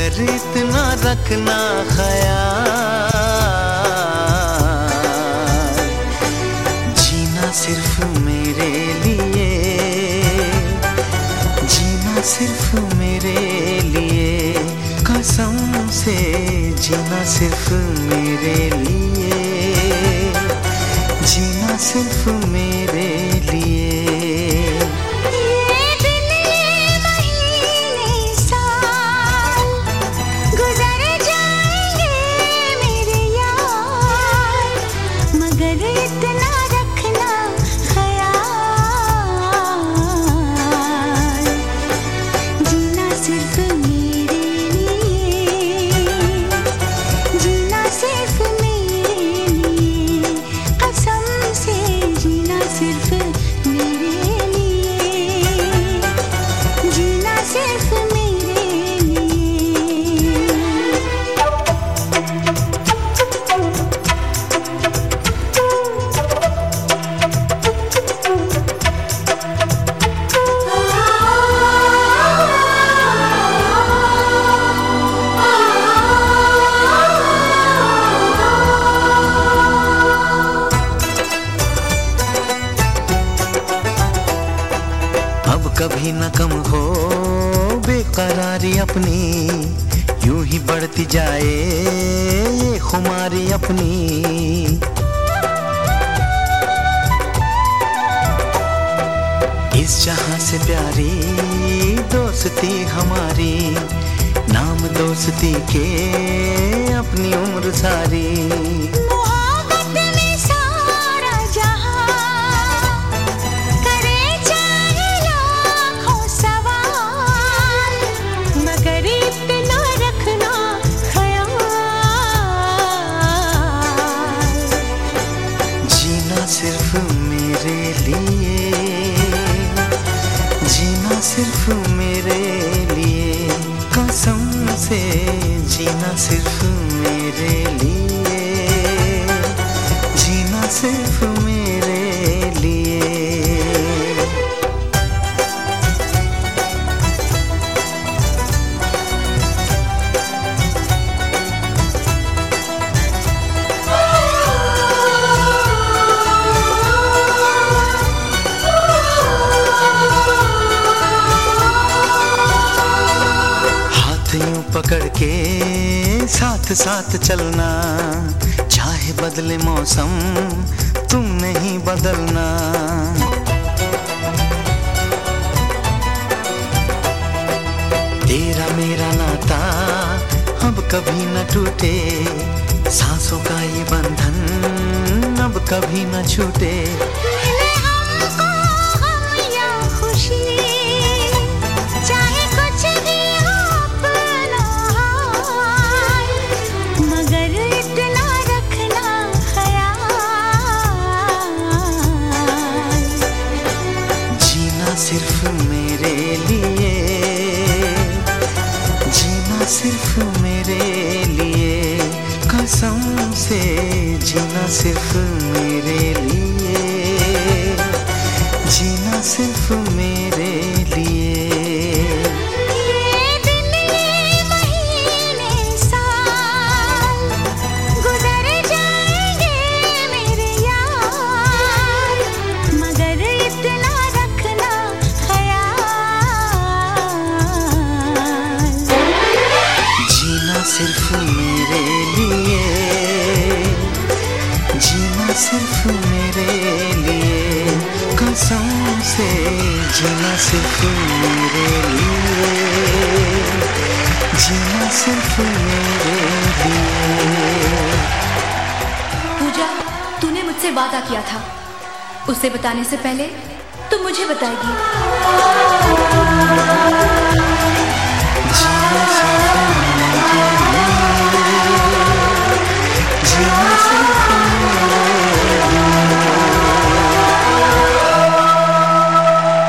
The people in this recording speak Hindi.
मगर इतना रखना ख्याल। जीना सिर्फ़ मेरे लिए। जीना सिर्फ़ मेरे लिए। कसम से जीना सिर्फ़ मेरे लिए। जीना सिर्फ़ जीना सिर्फ़ कभी न कम हो, बेकरारी अपनी, यूँ ही बढ़ती जाए ये खुमारी अपनी। इस जहाँ से प्यारी दोस्ती हमारी, नाम दोस्ती के अपनी उम्र सारी। से जीना सिर्फ़ मेरे लिए जीना सिर्फ़ मेरे के साथ साथ चलना। चाहे बदले मौसम, तुम नहीं बदलना। तेरा मेरा नाता अब कभी न टूटे। सांसों का ये बंधन अब कभी न छूटे। सिर्फ़ मेरे लिए जीना सिर्फ़ मेरे लिए। ये दिन सिर्फ़ मेरे लिए कसम से जीना सिर्फ़ मेरे लिए जीना सिर्फ़ मेरे लिए। पूजा तूने मुझसे वादा किया था। उसे बताने से पहले तू मुझे बताएगी।